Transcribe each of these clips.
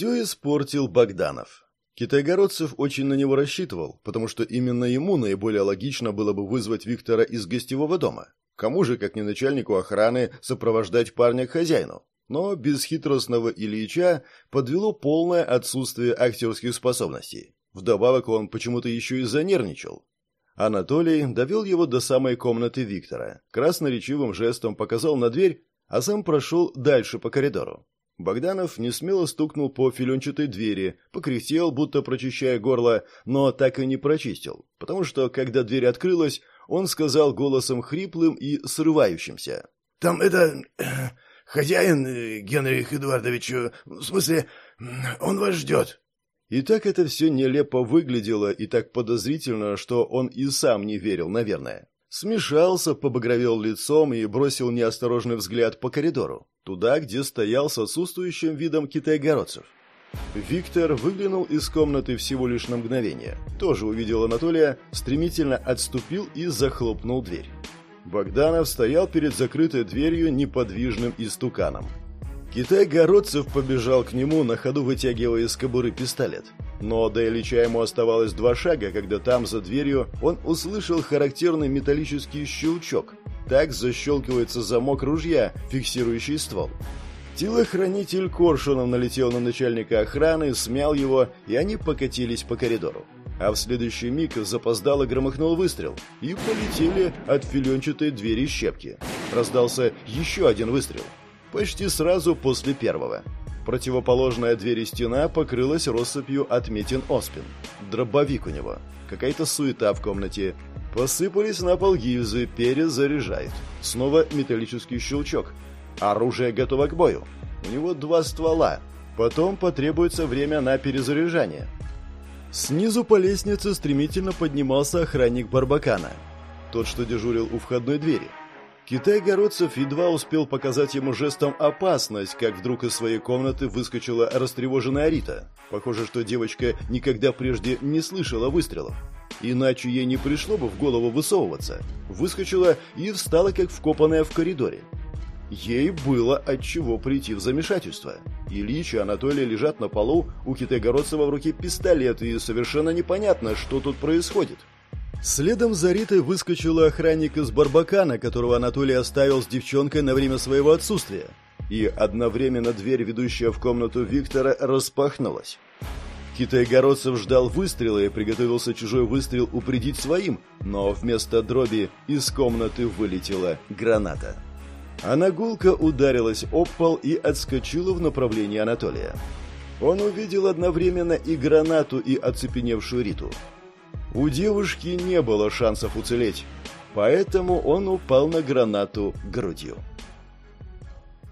Все испортил Богданов. Китайгородцев очень на него рассчитывал, потому что именно ему наиболее логично было бы вызвать Виктора из гостевого дома. Кому же, как не начальнику охраны, сопровождать парня к хозяину? Но бесхитростного Ильича подвело полное отсутствие актерских способностей. Вдобавок он почему-то еще и занервничал. Анатолий довел его до самой комнаты Виктора, красноречивым жестом показал на дверь, а сам прошел дальше по коридору. Богданов несмело стукнул по филенчатой двери, покряхтел, будто прочищая горло, но так и не прочистил, потому что, когда дверь открылась, он сказал голосом хриплым и срывающимся. «Там это... хозяин э, Генрих Эдуардович... Э, в смысле, он вас ждет». И так это все нелепо выглядело и так подозрительно, что он и сам не верил, наверное. Смешался, побагровел лицом и бросил неосторожный взгляд по коридору, туда, где стоял с отсутствующим видом китайгородцев. Виктор выглянул из комнаты всего лишь на мгновение. Тоже увидел Анатолия, стремительно отступил и захлопнул дверь. Богданов стоял перед закрытой дверью неподвижным истуканом. Китай-городцев побежал к нему, на ходу вытягивая из кобуры пистолет. Но до Ильича ему оставалось два шага, когда там, за дверью, он услышал характерный металлический щелчок. Так защелкивается замок ружья, фиксирующий ствол. Телохранитель Коршуном налетел на начальника охраны, смял его, и они покатились по коридору. А в следующий миг запоздало громыхнул выстрел, и полетели от филенчатой двери щепки. Раздался еще один выстрел – почти сразу после первого. Противоположная двери стена покрылась россыпью отметин оспин. Дробовик у него. Какая-то суета в комнате. Посыпались на пол гильзы, перезаряжает. Снова металлический щелчок. Оружие готово к бою. У него два ствола. Потом потребуется время на перезаряжание. Снизу по лестнице стремительно поднимался охранник Барбакана. Тот, что дежурил у входной двери. Китай-городцев едва успел показать ему жестом опасность, как вдруг из своей комнаты выскочила растревоженная Рита. Похоже, что девочка никогда прежде не слышала выстрелов. Иначе ей не пришло бы в голову высовываться. Выскочила и встала как вкопанная в коридоре. Ей было от чего прийти в замешательство. Ильич и Анатолий лежат на полу, у Китай-Городцева в руке пистолет, и совершенно непонятно, что тут происходит. Следом за Ритой выскочил охранник из Барбакана, которого Анатолий оставил с девчонкой на время своего отсутствия. И одновременно дверь, ведущая в комнату Виктора, распахнулась. Китайгородцев ждал выстрела и приготовился чужой выстрел упредить своим, но вместо дроби из комнаты вылетела граната. Она гулко ударилась об пол и отскочила в направлении Анатолия. Он увидел одновременно и гранату, и оцепеневшую Риту. У девушки не было шансов уцелеть, поэтому он упал на гранату грудью.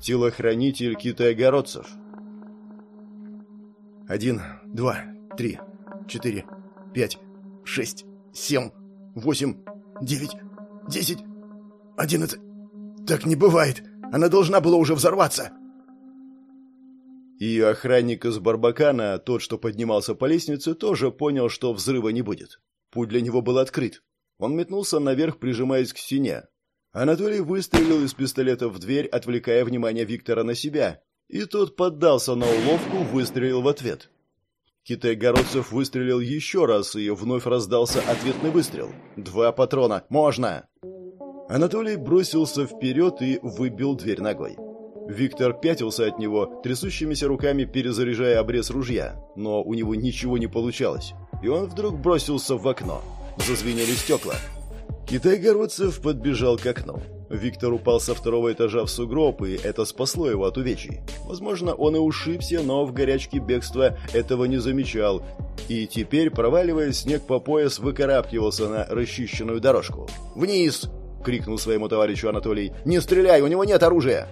Телохранитель китайгородцев. Один, два, три, четыре, пять, шесть, семь, восемь, девять, десять, одиннадцать. Так не бывает. Она должна была уже взорваться. И охранник из Барбакана, тот, что поднимался по лестнице, тоже понял, что взрыва не будет. Путь для него был открыт. Он метнулся наверх, прижимаясь к стене. Анатолий выстрелил из пистолета в дверь, отвлекая внимание Виктора на себя. И тот поддался на уловку, выстрелил в ответ. Китай-городцев выстрелил еще раз, и вновь раздался ответный выстрел. «Два патрона! Можно!» Анатолий бросился вперед и выбил дверь ногой. Виктор пятился от него, трясущимися руками перезаряжая обрез ружья, но у него ничего не получалось и он вдруг бросился в окно. Зазвенели стекла. Китай-городцев подбежал к окну. Виктор упал со второго этажа в сугроб, и это спасло его от увечий. Возможно, он и ушибся, но в горячке бегства этого не замечал, и теперь, проваливаясь снег по пояс, выкарабкивался на расчищенную дорожку. «Вниз!» — крикнул своему товарищу Анатолий. «Не стреляй, у него нет оружия!»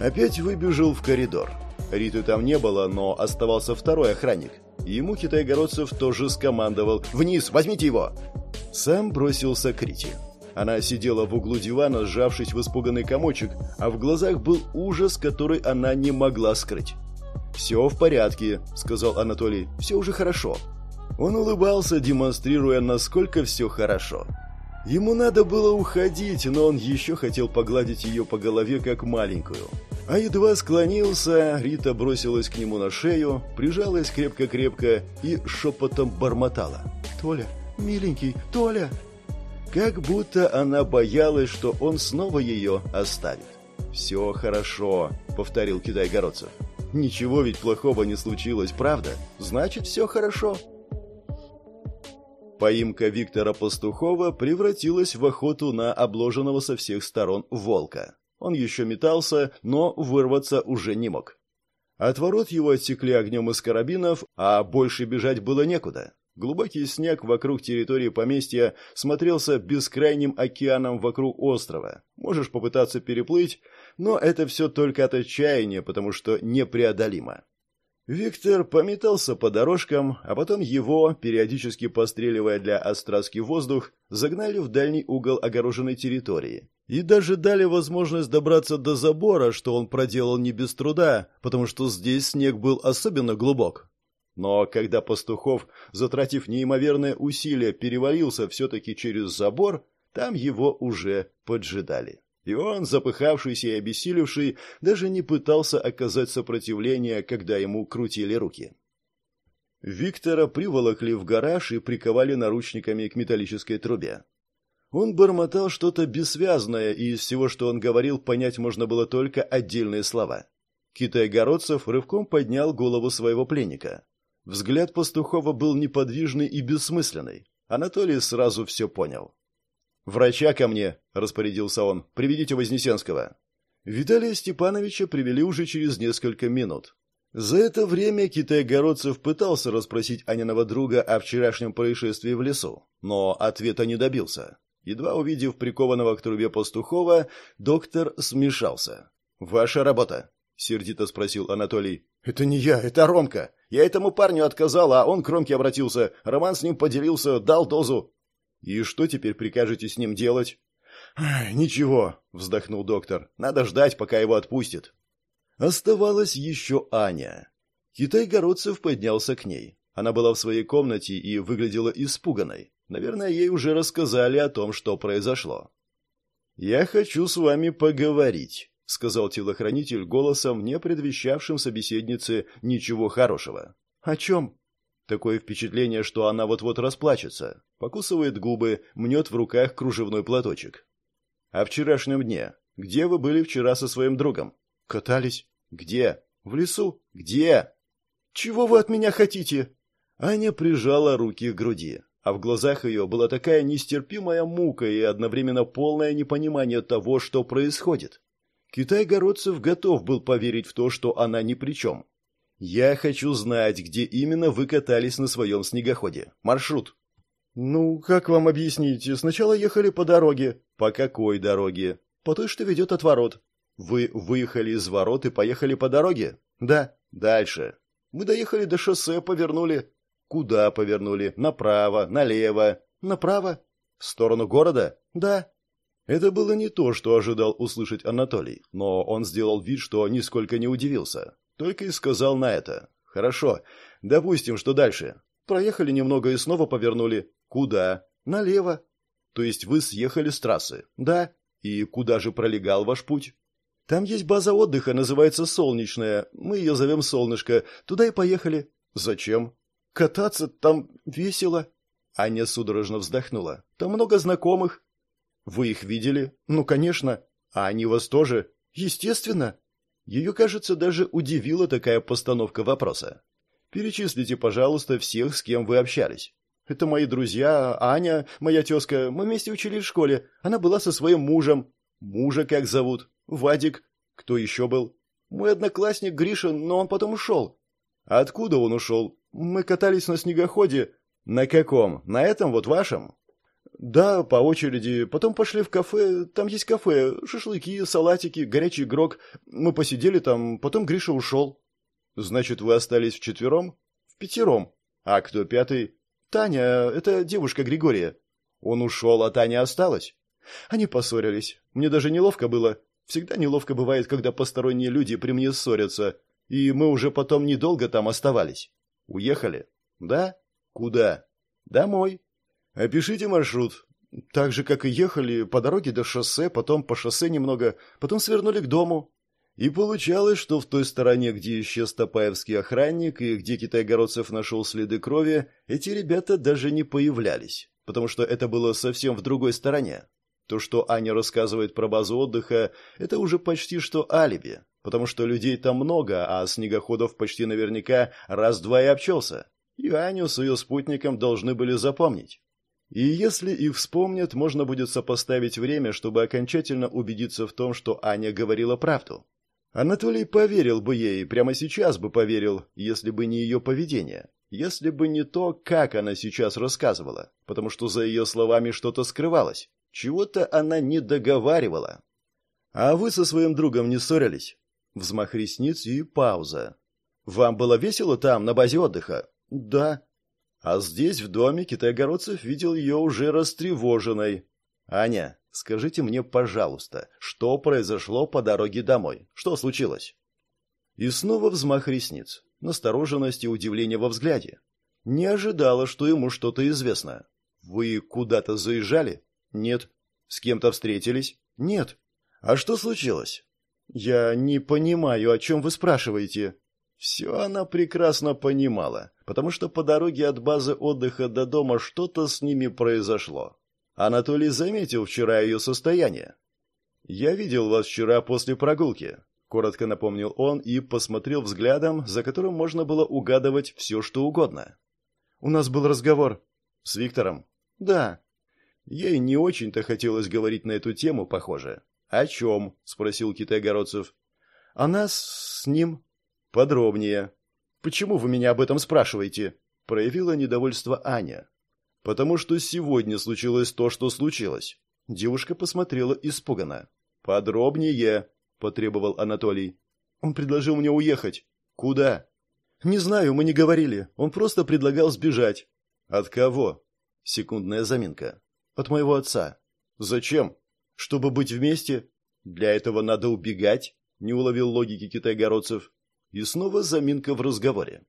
Опять выбежал в коридор. Риты там не было, но оставался второй охранник. Ему Китай-Городцев тоже скомандовал «Вниз, возьмите его!» Сам бросился к Рите. Она сидела в углу дивана, сжавшись в испуганный комочек, а в глазах был ужас, который она не могла скрыть. «Все в порядке», — сказал Анатолий, — «все уже хорошо». Он улыбался, демонстрируя, насколько все хорошо. Ему надо было уходить, но он еще хотел погладить ее по голове, как маленькую. А едва склонился, Рита бросилась к нему на шею, прижалась крепко-крепко и шепотом бормотала. «Толя, миленький, Толя!» Как будто она боялась, что он снова ее оставит. «Все хорошо», — повторил Китай-городцев. «Ничего ведь плохого не случилось, правда? Значит, все хорошо». Поимка Виктора Пастухова превратилась в охоту на обложенного со всех сторон волка. Он еще метался, но вырваться уже не мог. От ворот его отсекли огнем из карабинов, а больше бежать было некуда. Глубокий снег вокруг территории поместья смотрелся бескрайним океаном вокруг острова. Можешь попытаться переплыть, но это все только от отчаяния, потому что непреодолимо. Виктор пометался по дорожкам, а потом его, периодически постреливая для остраски воздух, загнали в дальний угол огороженной территории. И даже дали возможность добраться до забора, что он проделал не без труда, потому что здесь снег был особенно глубок. Но когда Пастухов, затратив неимоверное усилие, перевалился все-таки через забор, там его уже поджидали. И он, запыхавшийся и обессилевший, даже не пытался оказать сопротивление, когда ему крутили руки. Виктора приволокли в гараж и приковали наручниками к металлической трубе. Он бормотал что-то бессвязное, и из всего, что он говорил, понять можно было только отдельные слова. Китай-городцев рывком поднял голову своего пленника. Взгляд Пастухова был неподвижный и бессмысленный. Анатолий сразу все понял. «Врача ко мне!» – распорядился он. «Приведите Вознесенского». Виталия Степановича привели уже через несколько минут. За это время Китай-Городцев пытался расспросить Аниного друга о вчерашнем происшествии в лесу, но ответа не добился. Едва увидев прикованного к трубе пастухова, доктор смешался. «Ваша работа?» — сердито спросил Анатолий. «Это не я, это Ромка. Я этому парню отказал, а он к Ромке обратился. Роман с ним поделился, дал дозу». «И что теперь прикажете с ним делать?» «Ничего», — вздохнул доктор. «Надо ждать, пока его отпустят». Оставалась еще Аня. Китай-городцев поднялся к ней. Она была в своей комнате и выглядела испуганной. Наверное, ей уже рассказали о том, что произошло. «Я хочу с вами поговорить», — сказал телохранитель голосом, не предвещавшим собеседнице ничего хорошего. «О чем?» Такое впечатление, что она вот-вот расплачется. Покусывает губы, мнет в руках кружевной платочек. «О вчерашнем дне. Где вы были вчера со своим другом?» «Катались». «Где?» «В лесу». «Где?» «Чего вы от меня хотите?» Аня прижала руки к груди, а в глазах ее была такая нестерпимая мука и одновременно полное непонимание того, что происходит. Китай-городцев готов был поверить в то, что она ни при чем. «Я хочу знать, где именно вы катались на своем снегоходе. Маршрут». «Ну, как вам объяснить? Сначала ехали по дороге». «По какой дороге?» «По той, что ведет от ворот». «Вы выехали из ворот и поехали по дороге?» «Да». «Дальше». «Мы доехали до шоссе, повернули». «Куда повернули? Направо, налево?» «Направо». «В сторону города?» «Да». Это было не то, что ожидал услышать Анатолий, но он сделал вид, что нисколько не удивился. Только и сказал на это. «Хорошо. Допустим, что дальше?» «Проехали немного и снова повернули». «Куда?» «Налево». «То есть вы съехали с трассы?» «Да». «И куда же пролегал ваш путь?» «Там есть база отдыха, называется Солнечная. Мы ее зовем Солнышко. Туда и поехали». «Зачем?» «Кататься там весело». Аня судорожно вздохнула. «Там много знакомых». «Вы их видели?» «Ну, конечно». «А они вас тоже?» «Естественно». Ее, кажется, даже удивила такая постановка вопроса. «Перечислите, пожалуйста, всех, с кем вы общались». «Это мои друзья, Аня, моя тезка, мы вместе учились в школе. Она была со своим мужем». «Мужа как зовут?» «Вадик». «Кто еще был?» «Мой одноклассник Гриша, но он потом ушел». «Откуда он ушел?» «Мы катались на снегоходе». «На каком? На этом вот вашем?» «Да, по очереди. Потом пошли в кафе. Там есть кафе. Шашлыки, салатики, горячий грог. Мы посидели там, потом Гриша ушел». «Значит, вы остались вчетвером?» «В пятером». «А кто пятый?» «Таня. Это девушка Григория». «Он ушел, а Таня осталась?» Они поссорились. Мне даже неловко было. Всегда неловко бывает, когда посторонние люди при мне ссорятся. И мы уже потом недолго там оставались. Уехали? Да? Куда? Домой. Опишите маршрут. Так же, как и ехали, по дороге до шоссе, потом по шоссе немного, потом свернули к дому. И получалось, что в той стороне, где исчез Топаевский охранник и где Китайгородцев нашел следы крови, эти ребята даже не появлялись, потому что это было совсем в другой стороне. То, что Аня рассказывает про базу отдыха, это уже почти что алиби, потому что людей там много, а снегоходов почти наверняка раз-два и обчелся. И Аню с ее спутником должны были запомнить. И если их вспомнят, можно будет сопоставить время, чтобы окончательно убедиться в том, что Аня говорила правду. Анатолий поверил бы ей, прямо сейчас бы поверил, если бы не ее поведение, если бы не то, как она сейчас рассказывала, потому что за ее словами что-то скрывалось, чего-то она не договаривала. А вы со своим другом не ссорились? Взмах ресниц и пауза. Вам было весело там, на базе отдыха? Да. А здесь, в доме, Китайгородцев видел ее уже растревоженной. Аня, Скажите мне, пожалуйста, что произошло по дороге домой? Что случилось?» И снова взмах ресниц, настороженность и удивление во взгляде. Не ожидала, что ему что-то известно. «Вы куда-то заезжали?» «Нет». «С кем-то встретились?» «Нет». «А что случилось?» «Я не понимаю, о чем вы спрашиваете». Все она прекрасно понимала, потому что по дороге от базы отдыха до дома что-то с ними произошло. Анатолий заметил вчера ее состояние. «Я видел вас вчера после прогулки», — коротко напомнил он и посмотрел взглядом, за которым можно было угадывать все, что угодно. «У нас был разговор». «С Виктором?» «Да». Ей не очень-то хотелось говорить на эту тему, похоже. «О чем?» — спросил Китайгородцев. «О нас с ним». «Подробнее». «Почему вы меня об этом спрашиваете?» — проявила недовольство Аня. «Потому что сегодня случилось то, что случилось». Девушка посмотрела испуганно. «Подробнее», — потребовал Анатолий. «Он предложил мне уехать». «Куда?» «Не знаю, мы не говорили. Он просто предлагал сбежать». «От кого?» Секундная заминка. «От моего отца». «Зачем?» «Чтобы быть вместе». «Для этого надо убегать?» Не уловил логики китайгородцев. И снова заминка в разговоре.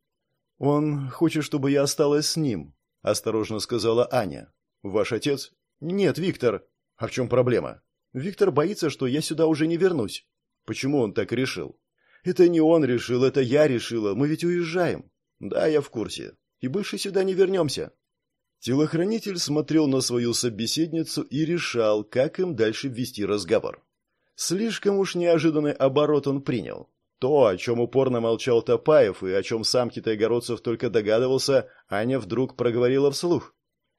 «Он хочет, чтобы я осталась с ним осторожно сказала Аня. Ваш отец? Нет, Виктор. А в чем проблема? Виктор боится, что я сюда уже не вернусь. Почему он так решил? Это не он решил, это я решила. Мы ведь уезжаем. Да, я в курсе. И больше сюда не вернемся. Телохранитель смотрел на свою собеседницу и решал, как им дальше вести разговор. Слишком уж неожиданный оборот он принял. То, о чем упорно молчал Топаев и о чем сам Китайгородцев только догадывался, Аня вдруг проговорила вслух.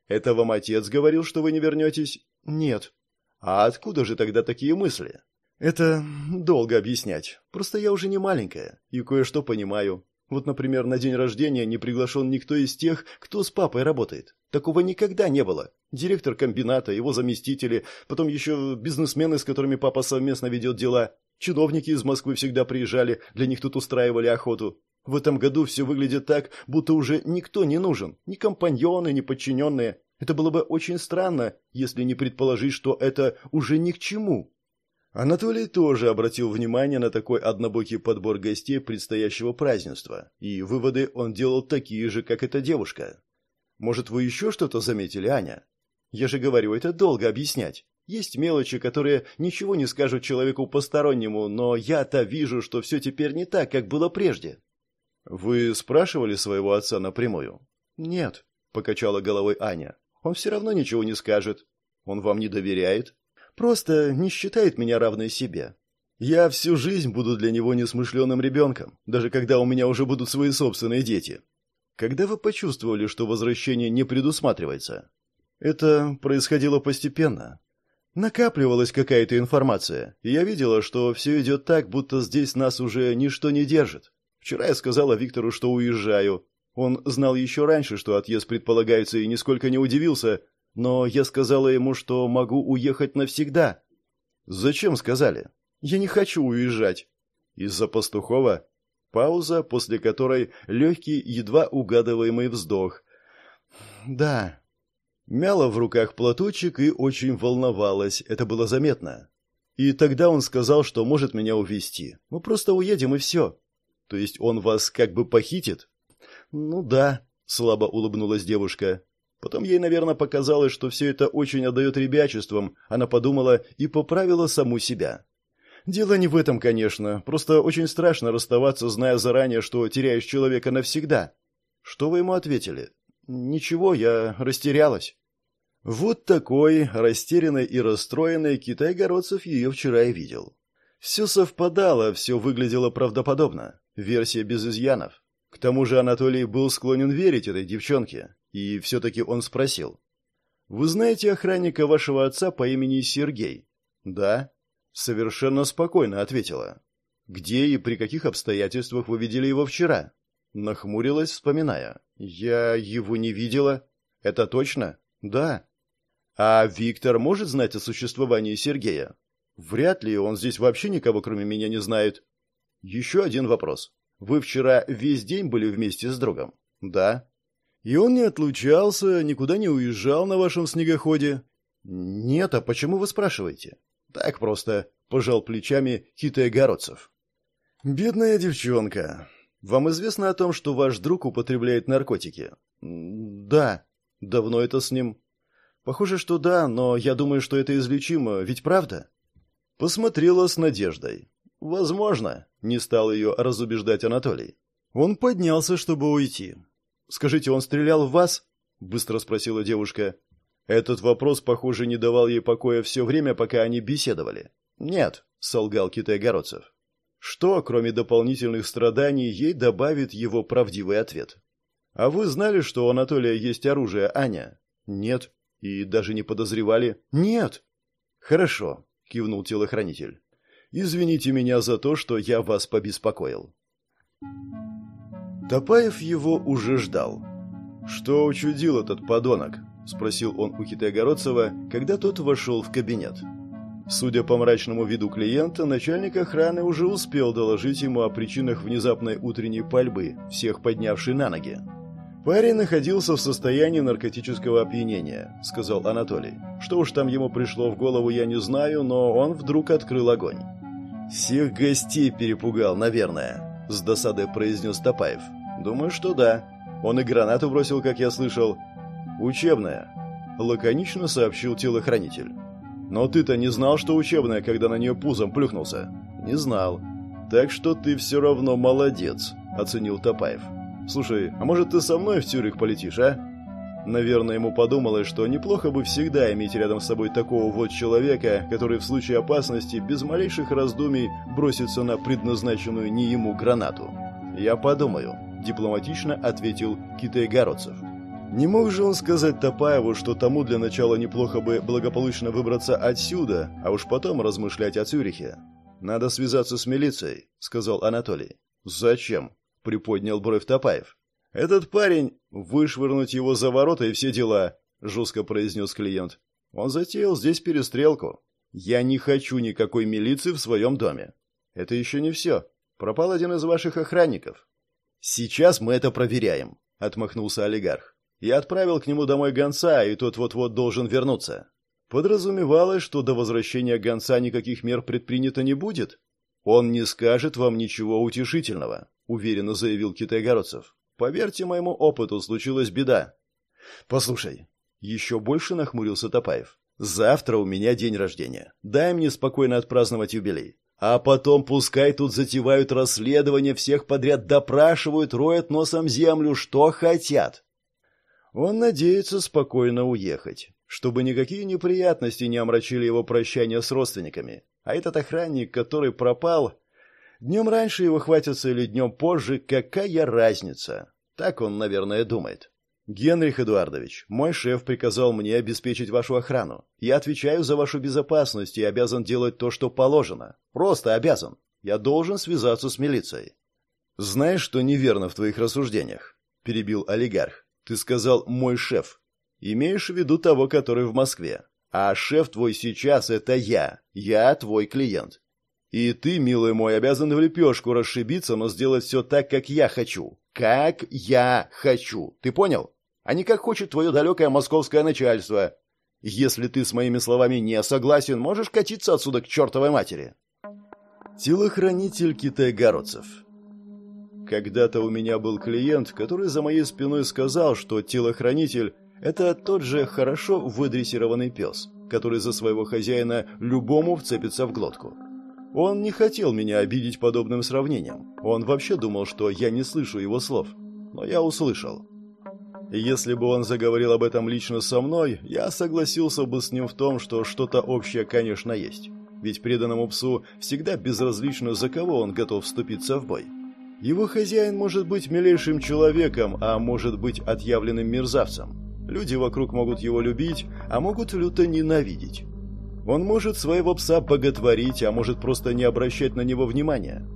«Это вам отец говорил, что вы не вернетесь?» «Нет». «А откуда же тогда такие мысли?» «Это долго объяснять. Просто я уже не маленькая и кое-что понимаю. Вот, например, на день рождения не приглашен никто из тех, кто с папой работает. Такого никогда не было. Директор комбината, его заместители, потом еще бизнесмены, с которыми папа совместно ведет дела. Чиновники из Москвы всегда приезжали, для них тут устраивали охоту. В этом году все выглядит так, будто уже никто не нужен, ни компаньоны, ни подчиненные. Это было бы очень странно, если не предположить, что это уже ни к чему. Анатолий тоже обратил внимание на такой однобокий подбор гостей предстоящего празднества, и выводы он делал такие же, как эта девушка. Может, вы еще что-то заметили, Аня? Я же говорю, это долго объяснять. Есть мелочи, которые ничего не скажут человеку постороннему, но я-то вижу, что все теперь не так, как было прежде. Вы спрашивали своего отца напрямую? Нет, покачала головой Аня. Он все равно ничего не скажет. Он вам не доверяет? Просто не считает меня равной себе. Я всю жизнь буду для него несмышленым ребенком, даже когда у меня уже будут свои собственные дети. Когда вы почувствовали, что возвращение не предусматривается? Это происходило постепенно. Накапливалась какая-то информация, и я видела, что все идет так, будто здесь нас уже ничто не держит. Вчера я сказала Виктору, что уезжаю. Он знал еще раньше, что отъезд предполагается, и нисколько не удивился, но я сказала ему, что могу уехать навсегда. Зачем сказали? Я не хочу уезжать. Из-за пастухова? Пауза, после которой легкий, едва угадываемый вздох. Да, Мяла в руках платочек и очень волновалась, это было заметно. И тогда он сказал, что может меня увезти. Мы просто уедем и все. То есть он вас как бы похитит? Ну да, слабо улыбнулась девушка. Потом ей, наверное, показалось, что все это очень отдает ребячеством. Она подумала и поправила саму себя. Дело не в этом, конечно. Просто очень страшно расставаться, зная заранее, что теряешь человека навсегда. Что вы ему ответили? Ничего, я растерялась. Вот такой, растерянный и расстроенный, Китай-городцев ее вчера и видел. Все совпадало, все выглядело правдоподобно. Версия без изъянов. К тому же Анатолий был склонен верить этой девчонке. И все-таки он спросил. «Вы знаете охранника вашего отца по имени Сергей?» «Да». Совершенно спокойно ответила. «Где и при каких обстоятельствах вы видели его вчера?» Нахмурилась, вспоминая. «Я его не видела». «Это точно?» «Да». «А Виктор может знать о существовании Сергея?» «Вряд ли, он здесь вообще никого, кроме меня, не знает». «Еще один вопрос. Вы вчера весь день были вместе с другом?» «Да». «И он не отлучался, никуда не уезжал на вашем снегоходе?» «Нет, а почему вы спрашиваете?» «Так просто», — пожал плечами Китай Городцев. «Бедная девчонка. Вам известно о том, что ваш друг употребляет наркотики? Да. Давно это с ним? Похоже, что да, но я думаю, что это излечимо, ведь правда? Посмотрела с надеждой. Возможно, не стал ее разубеждать Анатолий. Он поднялся, чтобы уйти. Скажите, он стрелял в вас? быстро спросила девушка. Этот вопрос, похоже, не давал ей покоя все время, пока они беседовали. Нет, солгал Китай-городцев. Что, кроме дополнительных страданий, ей добавит его правдивый ответ? «А вы знали, что у Анатолия есть оружие, Аня?» «Нет». «И даже не подозревали?» «Нет». «Хорошо», — кивнул телохранитель. «Извините меня за то, что я вас побеспокоил». Топаев его уже ждал. «Что учудил этот подонок?» — спросил он у Китая-Городцева, когда тот вошел в кабинет. Судя по мрачному виду клиента, начальник охраны уже успел доложить ему о причинах внезапной утренней пальбы, всех поднявшей на ноги. «Парень находился в состоянии наркотического опьянения», — сказал Анатолий. «Что уж там ему пришло в голову, я не знаю, но он вдруг открыл огонь». «Всех гостей перепугал, наверное», — с досадой произнес Топаев. «Думаю, что да. Он и гранату бросил, как я слышал». «Учебная», — лаконично сообщил телохранитель. Но ты-то не знал, что учебная, когда на нее пузом плюхнулся? Не знал. Так что ты все равно молодец, оценил Топаев. Слушай, а может ты со мной в Цюрих полетишь, а? Наверное, ему подумалось, что неплохо бы всегда иметь рядом с собой такого вот человека, который в случае опасности без малейших раздумий бросится на предназначенную не ему гранату. «Я подумаю», – дипломатично ответил Китай-Городцев. Не мог же он сказать Топаеву, что тому для начала неплохо бы благополучно выбраться отсюда, а уж потом размышлять о Цюрихе. «Надо связаться с милицией», — сказал Анатолий. «Зачем?» — приподнял бровь Топаев. «Этот парень... Вышвырнуть его за ворота и все дела», — жестко произнес клиент. «Он затеял здесь перестрелку. Я не хочу никакой милиции в своем доме. Это еще не все. Пропал один из ваших охранников». «Сейчас мы это проверяем», — отмахнулся олигарх. Я отправил к нему домой гонца, и тот вот-вот должен вернуться. Подразумевалось, что до возвращения гонца никаких мер предпринято не будет. Он не скажет вам ничего утешительного, уверенно заявил Китайгородцев. Поверьте моему опыту, случилась беда. Послушай, еще больше нахмурился Топаев. Завтра у меня день рождения. Дай мне спокойно отпраздновать юбилей. А потом пускай тут затевают расследование, всех подряд допрашивают, роют носом землю, что хотят. Он надеется спокойно уехать, чтобы никакие неприятности не омрачили его прощание с родственниками. А этот охранник, который пропал, днем раньше его хватится или днем позже, какая разница? Так он, наверное, думает. Генрих Эдуардович, мой шеф приказал мне обеспечить вашу охрану. Я отвечаю за вашу безопасность и обязан делать то, что положено. Просто обязан. Я должен связаться с милицией. Знаешь, что неверно в твоих рассуждениях? перебил олигарх. Ты сказал «мой шеф». Имеешь в виду того, который в Москве. А шеф твой сейчас — это я. Я твой клиент. И ты, милый мой, обязан в лепешку расшибиться, но сделать все так, как я хочу. Как я хочу. Ты понял? А не как хочет твое далекое московское начальство. Если ты с моими словами не согласен, можешь катиться отсюда к чертовой матери. Телохранитель Китай-Городцев когда-то у меня был клиент, который за моей спиной сказал, что телохранитель – это тот же хорошо выдрессированный пес, который за своего хозяина любому вцепится в глотку. Он не хотел меня обидеть подобным сравнением. Он вообще думал, что я не слышу его слов. Но я услышал. Если бы он заговорил об этом лично со мной, я согласился бы с ним в том, что что-то общее, конечно, есть. Ведь преданному псу всегда безразлично, за кого он готов вступиться в бой. Его хозяин может быть милейшим человеком, а может быть отъявленным мерзавцем. Люди вокруг могут его любить, а могут люто ненавидеть. Он может своего пса боготворить, а может просто не обращать на него внимания.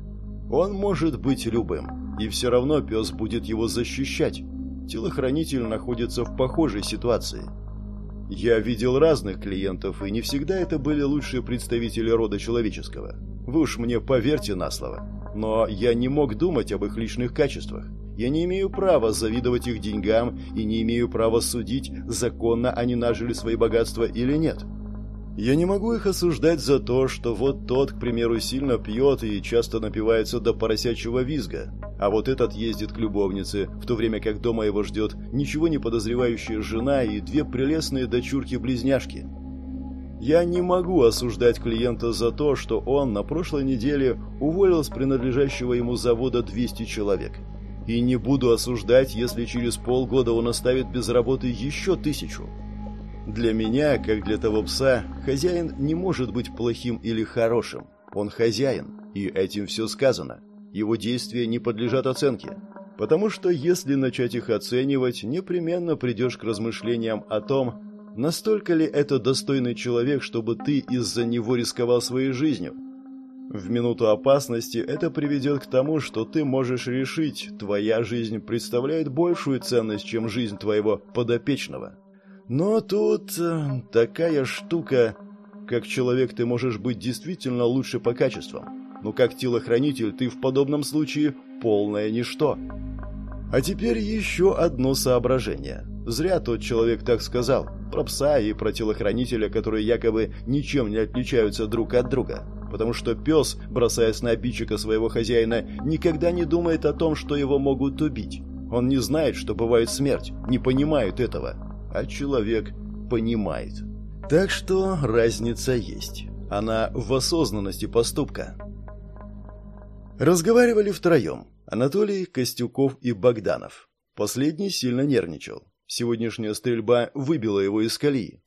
Он может быть любым, и все равно пес будет его защищать. Телохранитель находится в похожей ситуации. Я видел разных клиентов, и не всегда это были лучшие представители рода человеческого. Вы уж мне поверьте на слово. Но я не мог думать об их личных качествах. Я не имею права завидовать их деньгам и не имею права судить, законно они нажили свои богатства или нет. Я не могу их осуждать за то, что вот тот, к примеру, сильно пьет и часто напивается до поросячьего визга, а вот этот ездит к любовнице, в то время как дома его ждет ничего не подозревающая жена и две прелестные дочурки-близняшки. Я не могу осуждать клиента за то, что он на прошлой неделе уволил с принадлежащего ему завода 200 человек. И не буду осуждать, если через полгода он оставит без работы еще тысячу. Для меня, как для того пса, хозяин не может быть плохим или хорошим. Он хозяин, и этим все сказано. Его действия не подлежат оценке. Потому что если начать их оценивать, непременно придешь к размышлениям о том, настолько ли это достойный человек, чтобы ты из-за него рисковал своей жизнью. В минуту опасности это приведет к тому, что ты можешь решить, твоя жизнь представляет большую ценность, чем жизнь твоего подопечного. Но тут э, такая штука, как человек ты можешь быть действительно лучше по качествам. Но как телохранитель ты в подобном случае полное ничто. А теперь еще одно соображение. Зря тот человек так сказал. Про пса и про телохранителя, которые якобы ничем не отличаются друг от друга. Потому что пес, бросаясь на обидчика своего хозяина, никогда не думает о том, что его могут убить. Он не знает, что бывает смерть, не понимает этого а человек понимает. Так что разница есть. Она в осознанности поступка. Разговаривали втроем. Анатолий, Костюков и Богданов. Последний сильно нервничал. Сегодняшняя стрельба выбила его из колеи.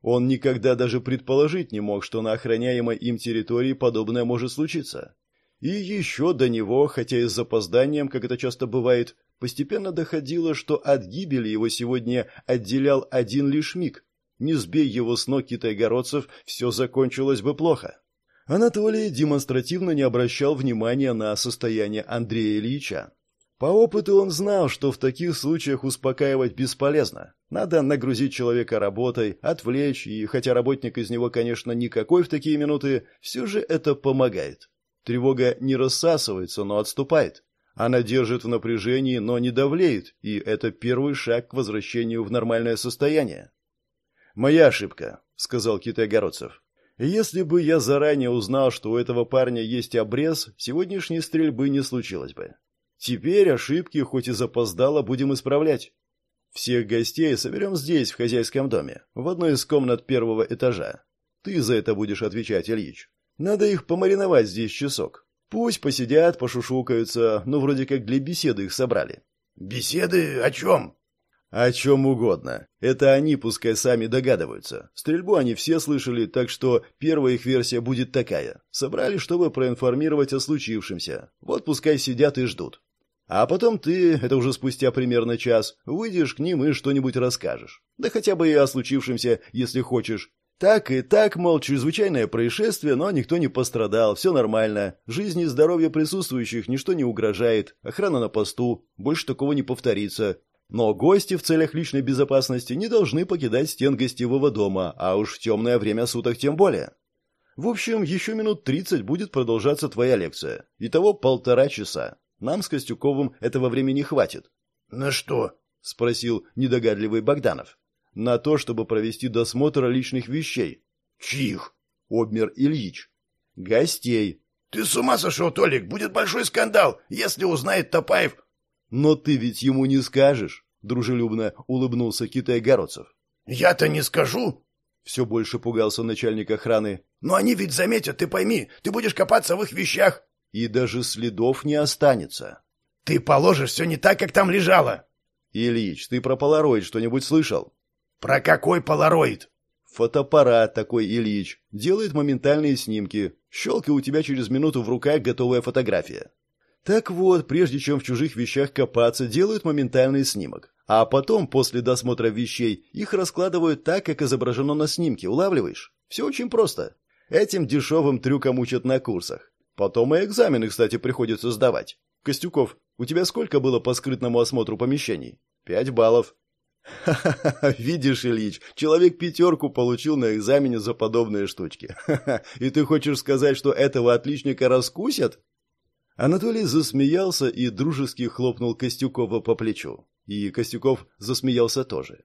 Он никогда даже предположить не мог, что на охраняемой им территории подобное может случиться. И еще до него, хотя и с запозданием, как это часто бывает, постепенно доходило, что от гибели его сегодня отделял один лишь миг. Не сбей его с ног китайгородцев, все закончилось бы плохо. Анатолий демонстративно не обращал внимания на состояние Андрея Ильича. По опыту он знал, что в таких случаях успокаивать бесполезно. Надо нагрузить человека работой, отвлечь, и хотя работник из него, конечно, никакой в такие минуты, все же это помогает. Тревога не рассасывается, но отступает. Она держит в напряжении, но не давлеет, и это первый шаг к возвращению в нормальное состояние. «Моя ошибка», — сказал Китай-Городцев. «Если бы я заранее узнал, что у этого парня есть обрез, сегодняшней стрельбы не случилось бы. Теперь ошибки, хоть и запоздало, будем исправлять. Всех гостей соберем здесь, в хозяйском доме, в одной из комнат первого этажа. Ты за это будешь отвечать, Ильич. Надо их помариновать здесь часок. Пусть посидят, пошушукаются, ну, вроде как для беседы их собрали. Беседы о чем? О чем угодно. Это они пускай сами догадываются. Стрельбу они все слышали, так что первая их версия будет такая. Собрали, чтобы проинформировать о случившемся. Вот пускай сидят и ждут. А потом ты, это уже спустя примерно час, выйдешь к ним и что-нибудь расскажешь. Да хотя бы и о случившемся, если хочешь. Так и так, мол, чрезвычайное происшествие, но никто не пострадал, все нормально. Жизни и здоровью присутствующих ничто не угрожает, охрана на посту, больше такого не повторится. Но гости в целях личной безопасности не должны покидать стен гостевого дома, а уж в темное время суток тем более. В общем, еще минут тридцать будет продолжаться твоя лекция. Итого полтора часа. Нам с Костюковым этого времени хватит. — На что? — спросил недогадливый Богданов на то, чтобы провести досмотр личных вещей. Чих! Обмер Ильич. Гостей. Ты с ума сошел, Толик? Будет большой скандал, если узнает Топаев. Но ты ведь ему не скажешь, дружелюбно улыбнулся Китай Городцев. Я-то не скажу. Все больше пугался начальник охраны. Но они ведь заметят, ты пойми, ты будешь копаться в их вещах. И даже следов не останется. Ты положишь все не так, как там лежало. Ильич, ты про полароид что-нибудь слышал? Про какой полароид? Фотоаппарат такой, Ильич. Делает моментальные снимки. Щелкай у тебя через минуту в руках готовая фотография. Так вот, прежде чем в чужих вещах копаться, делают моментальный снимок. А потом, после досмотра вещей, их раскладывают так, как изображено на снимке, улавливаешь? Все очень просто. Этим дешевым трюкам учат на курсах. Потом и экзамены, кстати, приходится сдавать. Костюков, у тебя сколько было по скрытному осмотру помещений? Пять баллов. Ха-ха-ха, видишь, Ильич, человек пятерку получил на экзамене за подобные штучки. Ха-ха, и ты хочешь сказать, что этого отличника раскусят? Анатолий засмеялся и дружески хлопнул Костюкова по плечу. И Костюков засмеялся тоже.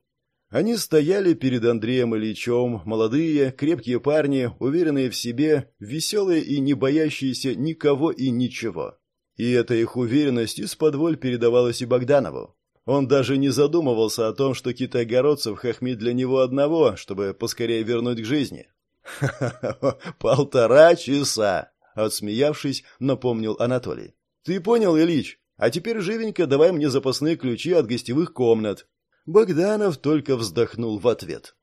Они стояли перед Андреем Ильичем, молодые, крепкие парни, уверенные в себе, веселые и не боящиеся никого и ничего. И эта их уверенность из-под воль передавалась и Богданову. Он даже не задумывался о том, что китайгородцев хохмит для него одного, чтобы поскорее вернуть к жизни. «Ха-ха-ха! Полтора часа!» — отсмеявшись, напомнил Анатолий. «Ты понял, Ильич? А теперь живенько давай мне запасные ключи от гостевых комнат. Богданов только вздохнул в ответ.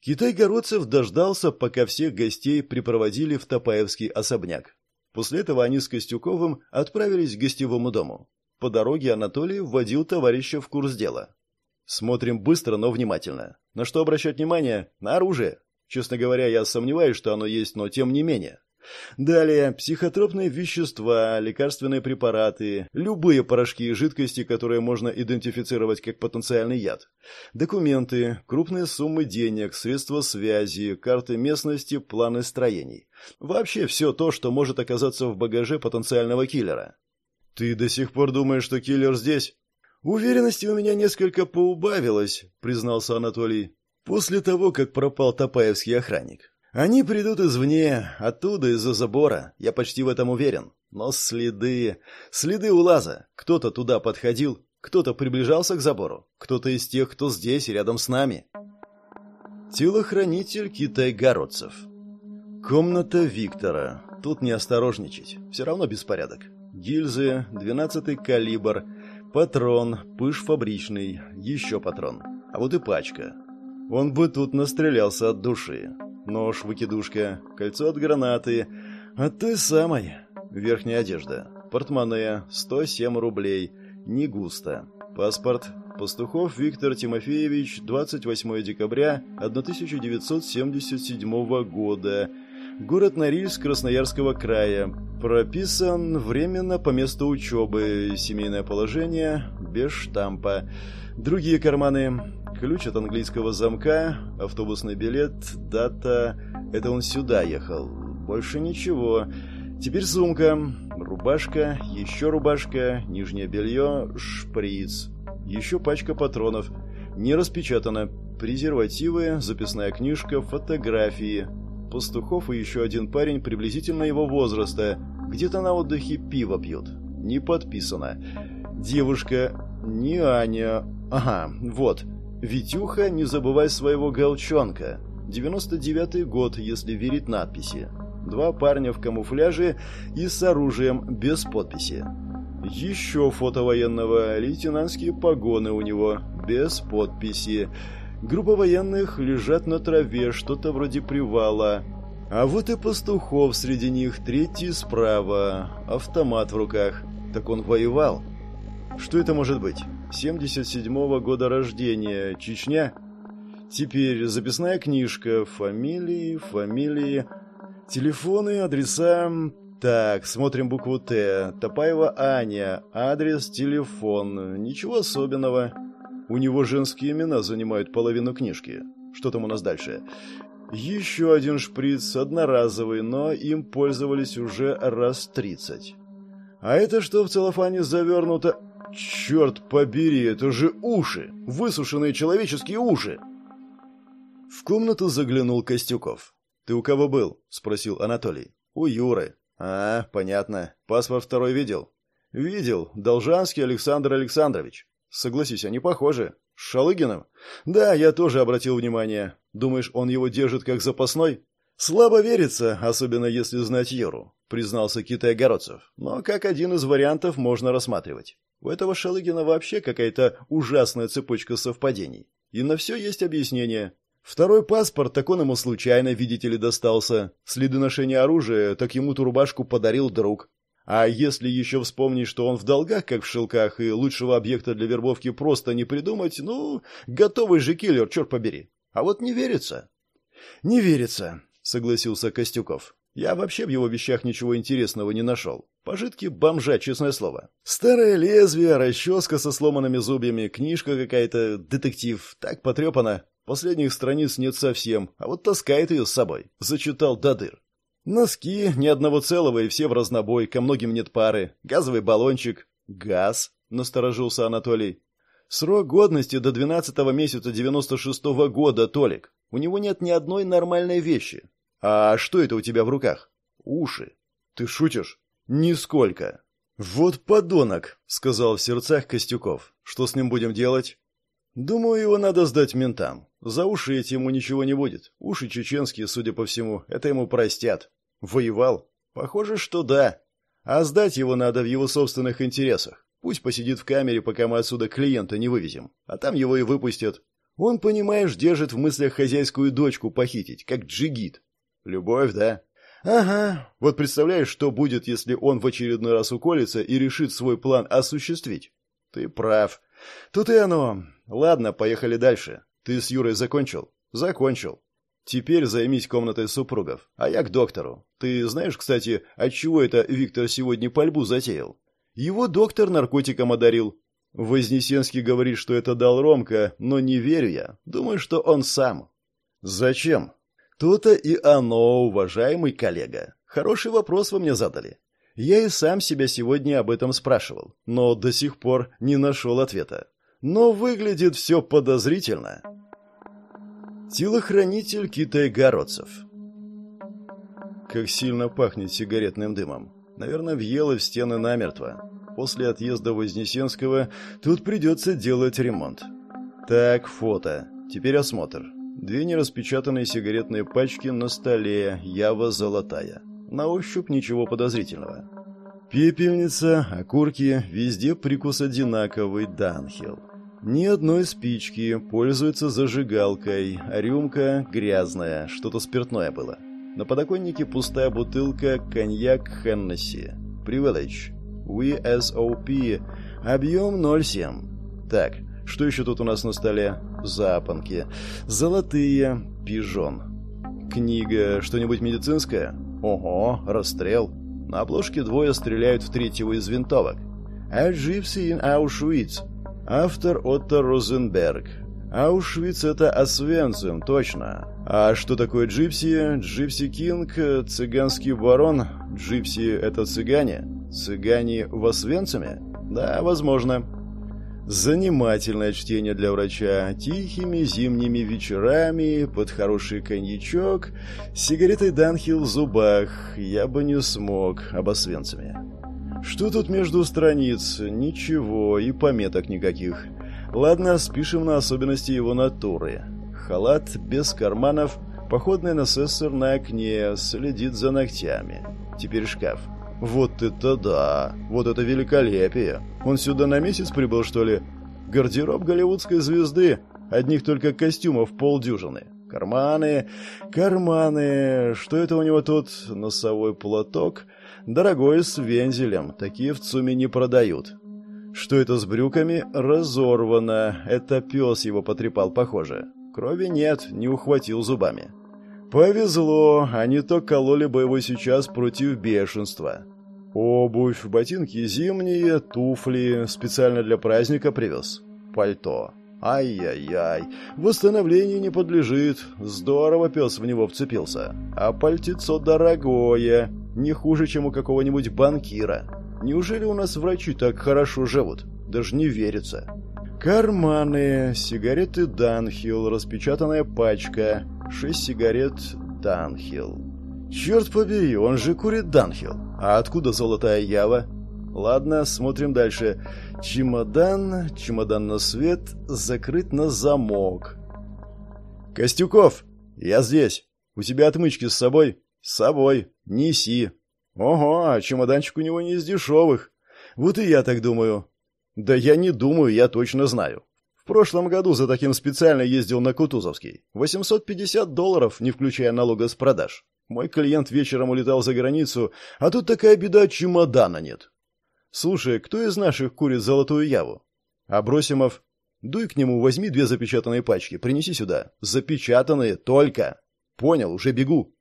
Китай-городцев дождался, пока всех гостей припроводили в Топаевский особняк. После этого они с Костюковым отправились к гостевому дому. По дороге Анатолий вводил товарища в курс дела. Смотрим быстро, но внимательно. На что обращать внимание? На оружие. Честно говоря, я сомневаюсь, что оно есть, но тем не менее. Далее, психотропные вещества, лекарственные препараты, любые порошки и жидкости, которые можно идентифицировать как потенциальный яд. Документы, крупные суммы денег, средства связи, карты местности, планы строений. Вообще все то, что может оказаться в багаже потенциального киллера. Ты до сих пор думаешь, что киллер здесь? Уверенности у меня несколько поубавилось, признался Анатолий. После того, как пропал Топаевский охранник. Они придут извне, оттуда, из-за забора, я почти в этом уверен. Но следы... Следы у лаза. Кто-то туда подходил, кто-то приближался к забору, кто-то из тех, кто здесь, рядом с нами. Телохранитель Китай-городцев. Комната Виктора. Тут не осторожничать. Все равно беспорядок. Гильзы, 12-й калибр, патрон, пыш фабричный, еще патрон. А вот и пачка. Он бы тут настрелялся от души. Нож-выкидушка, кольцо от гранаты, от той самой. Верхняя одежда, портмоне, 107 рублей, не густо. Паспорт, Пастухов Виктор Тимофеевич, 28 декабря 1977 года, город Норильск Красноярского края. Прописан временно по месту учебы, семейное положение, без штампа. Другие карманы ключ от английского замка, автобусный билет, дата... Это он сюда ехал. Больше ничего. Теперь сумка, рубашка, еще рубашка, нижнее белье, шприц. Еще пачка патронов. Не распечатано. Презервативы, записная книжка, фотографии. Пастухов и еще один парень приблизительно его возраста. Где-то на отдыхе пиво пьют. Не подписано. Девушка... Не Аня... Ага, вот. «Витюха, не забывай своего галчонка». 99-й год, если верить надписи. Два парня в камуфляже и с оружием без подписи. Еще фото военного, лейтенантские погоны у него, без подписи. Группа военных лежат на траве, что-то вроде привала. А вот и пастухов среди них, третий справа, автомат в руках. Так он воевал. Что это может быть? 77-го года рождения, Чечня. Теперь записная книжка, фамилии, фамилии, телефоны, адреса. Так, смотрим букву Т. Топаева Аня, адрес, телефон. Ничего особенного. У него женские имена занимают половину книжки. Что там у нас дальше? Еще один шприц, одноразовый, но им пользовались уже раз тридцать. А это что в целлофане завернуто? Черт побери, это же уши! Высушенные человеческие уши! В комнату заглянул Костюков. «Ты у кого был?» — спросил Анатолий. «У Юры». «А, понятно. Паспорт второй видел?» «Видел. Должанский Александр Александрович». «Согласись, они похожи. С Шалыгиным?» «Да, я тоже обратил внимание. Думаешь, он его держит как запасной?» «Слабо верится, особенно если знать Юру», — признался Китай-Городцев. «Но как один из вариантов можно рассматривать. У этого Шалыгина вообще какая-то ужасная цепочка совпадений. И на все есть объяснение. Второй паспорт, так он ему случайно, видите ли, достался. Следы ношения оружия, так ему ту рубашку подарил друг. А если еще вспомнить, что он в долгах, как в шелках, и лучшего объекта для вербовки просто не придумать, ну, готовый же киллер, черт побери. А вот не верится. Не верится, согласился Костюков. Я вообще в его вещах ничего интересного не нашел. Пожитки бомжа, честное слово. Старое лезвие, расческа со сломанными зубьями, книжка какая-то, детектив, так потрепана. Последних страниц нет совсем, а вот таскает ее с собой. Зачитал до дыр. Носки, ни одного целого и все в разнобой, ко многим нет пары. Газовый баллончик. Газ, насторожился Анатолий. Срок годности до 12 месяца 96 -го года, Толик. У него нет ни одной нормальной вещи. А что это у тебя в руках? Уши. Ты шутишь? Нисколько. Вот подонок, сказал в сердцах Костюков. Что с ним будем делать? Думаю, его надо сдать ментам. За уши эти ему ничего не будет. Уши чеченские, судя по всему, это ему простят. Воевал? Похоже, что да. А сдать его надо в его собственных интересах. Пусть посидит в камере, пока мы отсюда клиента не вывезем. А там его и выпустят. Он, понимаешь, держит в мыслях хозяйскую дочку похитить, как джигит. Любовь, да? Ага. Вот представляешь, что будет, если он в очередной раз уколется и решит свой план осуществить? Ты прав. Тут и оно. Ладно, поехали дальше. Ты с Юрой закончил? Закончил. Теперь займись комнатой супругов, а я к доктору. Ты знаешь, кстати, от чего это Виктор сегодня пальбу затеял? Его доктор наркотиком одарил. Вознесенский говорит, что это дал Ромка, но не верю я. Думаю, что он сам. Зачем? То-то и оно, уважаемый коллега. Хороший вопрос вы мне задали. Я и сам себя сегодня об этом спрашивал, но до сих пор не нашел ответа. Но выглядит все подозрительно. Телохранитель китай-городцев. Как сильно пахнет сигаретным дымом. Наверное, въело в стены намертво. После отъезда Вознесенского тут придется делать ремонт. Так, фото. Теперь осмотр. Две нераспечатанные сигаретные пачки на столе, ява золотая. На ощупь ничего подозрительного. Пепельница, окурки, везде прикус одинаковый, Данхил. Ни одной спички, пользуется зажигалкой, рюмка грязная, что-то спиртное было. На подоконнике пустая бутылка коньяк Хеннесси. Привилегь. VSOP. Объем 0,7. Так, что еще тут у нас на столе? Запонки. Золотые. Пижон. Книга. Что-нибудь медицинское? Ого, расстрел. На обложке двое стреляют в третьего из винтовок. A Gypsy in Auschwitz. Автор Отто Розенберг. Аушвиц — это Освенцим, точно. А что такое Gypsy? Gypsy King, цыганский барон. Gypsy — это цыгане? Цыгане в Освенциме? Да, возможно. Занимательное чтение для врача. Тихими зимними вечерами, под хороший коньячок, сигаретой Данхил в зубах. Я бы не смог об Освенциме. Что тут между страниц? Ничего, и пометок никаких. Ладно, спишем на особенности его натуры. Халат без карманов, походный насессор на окне, следит за ногтями. Теперь шкаф. Вот это да! Вот это великолепие! Он сюда на месяц прибыл, что ли? Гардероб голливудской звезды. Одних только костюмов полдюжины. Карманы, карманы. Что это у него тут? Носовой платок. Дорогой с вензелем. Такие в ЦУМе не продают. Что это с брюками? Разорвано. Это пес его потрепал, похоже. Крови нет, не ухватил зубами. Повезло, а не то кололи бы его сейчас против бешенства. Обувь, ботинки зимние, туфли, специально для праздника привез. Пальто. Ай-яй-яй, восстановлению не подлежит. Здорово пес в него вцепился. А пальтецо дорогое, не хуже, чем у какого-нибудь банкира. Неужели у нас врачи так хорошо живут? Даже не верится. Карманы, сигареты Данхилл, распечатанная пачка, шесть сигарет Данхилл. Черт побери, он же курит Данхилл. А откуда золотая ява? Ладно, смотрим дальше. Чемодан, чемодан на свет, закрыт на замок. Костюков, я здесь. У тебя отмычки с собой? С собой. Неси. Ого, а чемоданчик у него не из дешевых. Вот и я так думаю. Да я не думаю, я точно знаю. В прошлом году за таким специально ездил на Кутузовский. 850 долларов, не включая налога с продаж. Мой клиент вечером улетал за границу, а тут такая беда, чемодана нет. Слушай, кто из наших курит золотую яву? Абросимов. Дуй к нему, возьми две запечатанные пачки, принеси сюда. Запечатанные только. Понял, уже бегу.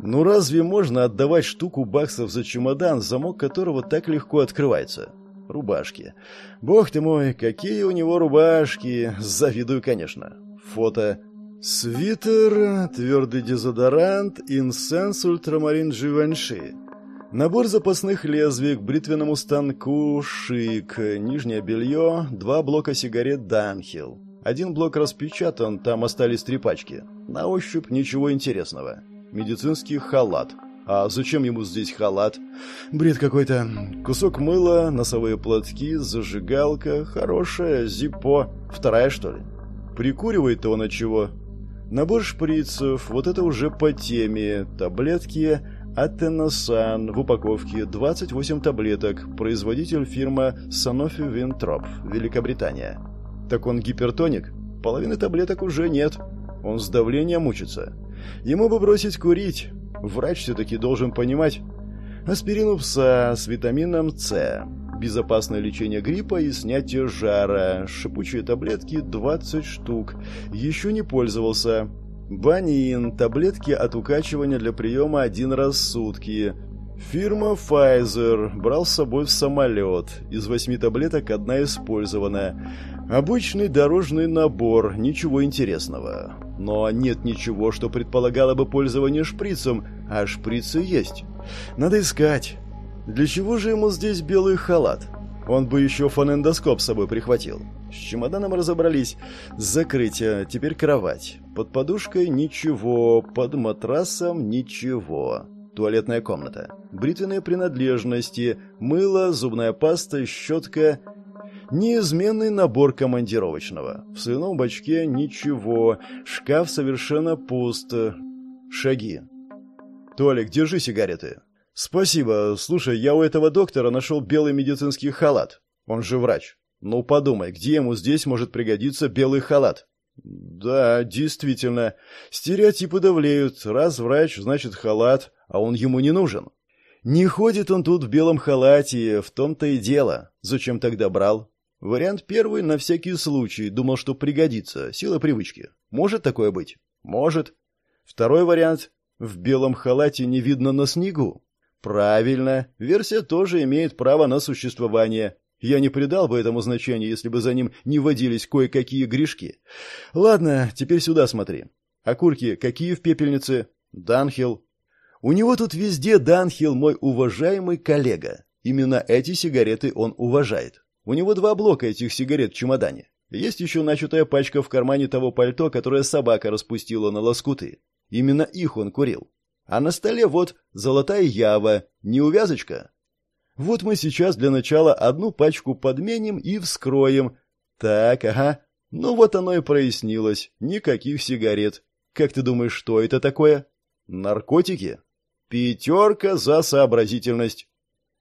Ну разве можно отдавать штуку баксов за чемодан, замок которого так легко открывается? Рубашки. Бог ты мой, какие у него рубашки. Завидую, конечно. Фото. Свитер, твердый дезодорант, инсенс ультрамарин Живанши. Набор запасных лезвий к бритвенному станку, шик, нижнее белье, два блока сигарет Данхилл. Один блок распечатан, там остались три пачки. На ощупь ничего интересного. Медицинский халат. А зачем ему здесь халат? Бред какой-то. Кусок мыла, носовые платки, зажигалка, хорошая, зиппо. Вторая, что ли? Прикуривает-то он от чего? Набор шприцев, вот это уже по теме. Таблетки Атеносан в упаковке 28 таблеток. Производитель фирма Sanofi Winthrop, Великобритания. Так он гипертоник? Половины таблеток уже нет. Он с давлением мучится. Ему бы бросить курить. Врач все-таки должен понимать. Аспирин у пса с витамином С. Безопасное лечение гриппа и снятие жара. Шипучие таблетки 20 штук. Еще не пользовался. Банин. Таблетки от укачивания для приема один раз в сутки. Фирма Pfizer. Брал с собой в самолет. Из восьми таблеток одна использована. Обычный дорожный набор, ничего интересного. Но нет ничего, что предполагало бы пользование шприцем, а шприцы есть. Надо искать. Для чего же ему здесь белый халат? Он бы еще фонендоскоп с собой прихватил. С чемоданом разобрались. Закрытие, теперь кровать. Под подушкой ничего, под матрасом ничего. Туалетная комната. Бритвенные принадлежности, мыло, зубная паста, щетка Неизменный набор командировочного. В свином бачке ничего. Шкаф совершенно пуст. Шаги. «Толик, держи сигареты». «Спасибо. Слушай, я у этого доктора нашел белый медицинский халат. Он же врач. Ну, подумай, где ему здесь может пригодиться белый халат?» «Да, действительно. Стереотипы давлеют. Раз врач, значит халат, а он ему не нужен. Не ходит он тут в белом халате, в том-то и дело. Зачем тогда брал? Вариант первый на всякий случай, думал, что пригодится, сила привычки. Может такое быть? Может. Второй вариант в белом халате не видно на снегу. Правильно, версия тоже имеет право на существование. Я не придал бы этому значения, если бы за ним не водились кое-какие грешки. Ладно, теперь сюда смотри. Окурки какие в пепельнице? Данхил. У него тут везде Данхил, мой уважаемый коллега. Именно эти сигареты он уважает. У него два блока этих сигарет в чемодане. Есть еще начатая пачка в кармане того пальто, которое собака распустила на лоскуты. Именно их он курил. А на столе вот золотая ява, не увязочка. Вот мы сейчас для начала одну пачку подменим и вскроем. Так, ага. Ну вот оно и прояснилось. Никаких сигарет. Как ты думаешь, что это такое? Наркотики? Пятерка за сообразительность.